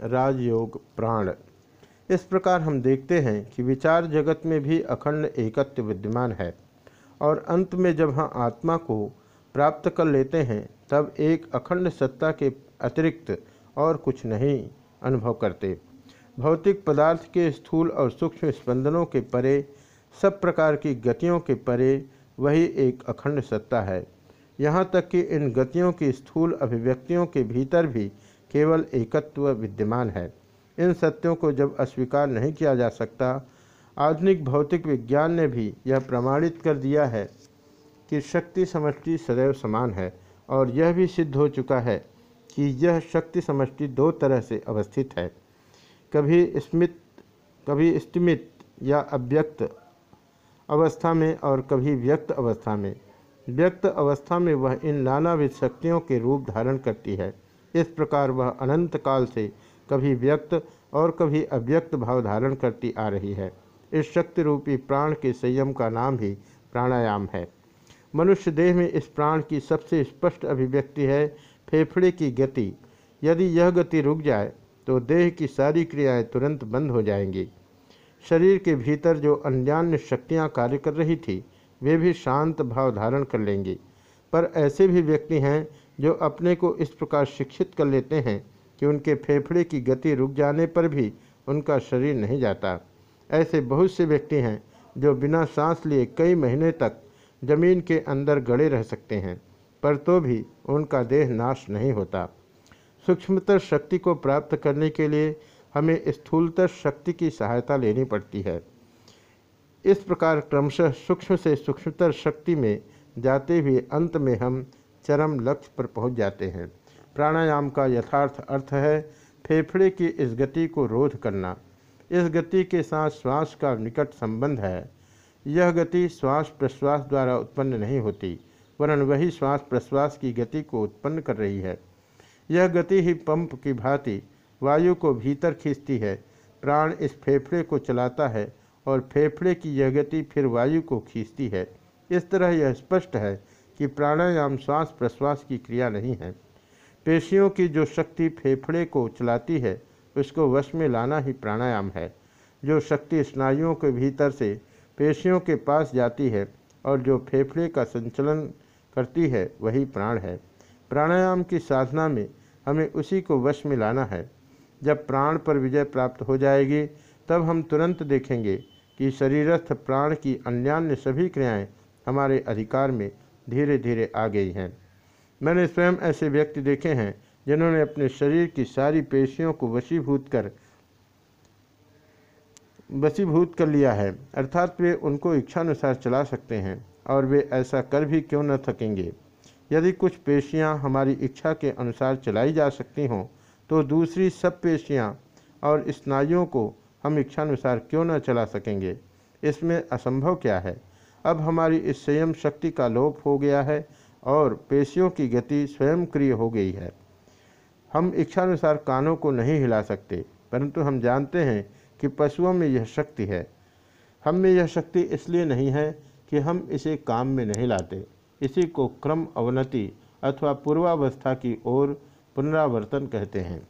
राजयोग प्राण। इस प्रकार हम देखते हैं कि विचार जगत में भी अखंड एकत्व विद्यमान है और अंत में जब हम आत्मा को प्राप्त कर लेते हैं, तब एक अखंड सत्ता के अतिरिक्त और कुछ नहीं अनुभव करते। भौतिक पदार्थ के स्थूल और सूक्ष्म स्पंदनों के परे, सब प्रकार की गतियों के परे वही एक अखंड सत्ता है। यहाँ तक कि इन गतियों की स्थूल अभिव्यक्तियों के भीतर भी केवल एकत्व विद्यमान है। इन सत्यों को जब अस्वीकार नहीं किया जा सकता, आधुनिक भौतिक विज्ञान ने भी यह प्रमाणित कर दिया है कि शक्ति समष्टि सदैव समान है और यह भी सिद्ध हो चुका है कि यह शक्ति समष्टि दो तरह से अवस्थित है। कभी स्मित, कभी स्तिमित या अव्यक्त अवस्था में और कभी व्यक्त अवस्था में। व्यक्त अवस्था में वह इन नानाविध शक्तियों के रूप धारण करती है। इस प्रकार वह अनंत काल से कभी व्यक्त और कभी अव्यक्त भाव धारण करती आ रही है। इस शक्ति रूपी प्राण के संयम का नाम ही प्राणायाम है। मनुष्य देह में इस प्राण की सबसे स्पष्ट अभिव्यक्ति है फेफड़े की गति। यदि यह गति रुक जाए तो देह की सारी क्रियाएँ तुरंत बंद हो जाएँगी। शरीर के भीतर जो अन्यान्य शक्तियाँ कार्य कर रही थी, वे भी शांत भाव धारण कर लेंगी। पर ऐसे भी व्यक्ति हैं जो अपने को इस प्रकार शिक्षित कर लेते हैं कि उनके फेफड़े की गति रुक जाने पर भी उनका शरीर नहीं जाता। ऐसे बहुत से व्यक्ति हैं जो बिना सांस लिए कई महीने तक ज़मीन के अंदर गड़े रह सकते हैं, पर तो भी उनका देह नाश नहीं होता। सूक्ष्मतर शक्ति को प्राप्त करने के लिए हमें स्थूलतर शक्ति की सहायता लेनी पड़ती है। इस प्रकार क्रमशः सूक्ष्म से सूक्ष्मतर शक्ति में जाते हुए अंत में हम चरम लक्ष्य पर पहुँच जाते हैं। प्राणायाम का यथार्थ अर्थ है फेफड़े की इस गति को रोध करना। इस गति के साथ श्वास का निकट संबंध है। यह गति श्वास प्रश्वास द्वारा उत्पन्न नहीं होती, वरन वही श्वास प्रश्वास की गति को उत्पन्न कर रही है। यह गति ही पंप की भांति वायु को भीतर खींचती है। प्राण इस फेफड़े को चलाता है और फेफड़े की यह गति फिर वायु को खींचती है। इस तरह यह स्पष्ट है कि प्राणायाम, श्वास प्रश्वास की क्रिया नहीं है। पेशियों की जो शक्ति फेफड़े को चलाती है, उसको वश में लाना ही प्राणायाम है। जो शक्ति स्नायुओं के भीतर से पेशियों के पास जाती है और जो फेफड़े का संचलन करती है, वही प्राण है। प्राणायाम की साधना में हमें उसी को वश में लाना है। जब प्राण पर विजय प्राप्त हो जाएगी, तब हम तुरंत देखेंगे कि शरीरस्थ प्राण की अन्यान्य सभी क्रियाएँ हमारे अधिकार में धीरे धीरे आ गई हैं। मैंने स्वयं ऐसे व्यक्ति देखे हैं, जिन्होंने अपने शरीर की सारी पेशियों को वशीभूत कर वशीभूत कर लिया है। अर्थात वे उनको इच्छानुसार चला सकते हैं, और वे ऐसा कर भी क्यों न थकेंगे? यदि कुछ पेशियाँ हमारी इच्छा के अनुसार चलाई जा सकती हों तो दूसरी सब पेशियाँ और स्नायुओं को हम इच्छानुसार क्यों न चला सकेंगे? इसमें असंभव क्या है? अब हमारी इस संयम शक्ति का लोप हो गया है और पेशियों की गति स्वयंक्रिय हो गई है। हम इच्छानुसार कानों को नहीं हिला सकते, परंतु हम जानते हैं कि पशुओं में यह शक्ति है। हम में यह शक्ति इसलिए नहीं है कि हम इसे काम में नहीं लाते। इसी को क्रम अवनति अथवा पूर्वावस्था की ओर पुनरावर्तन कहते हैं।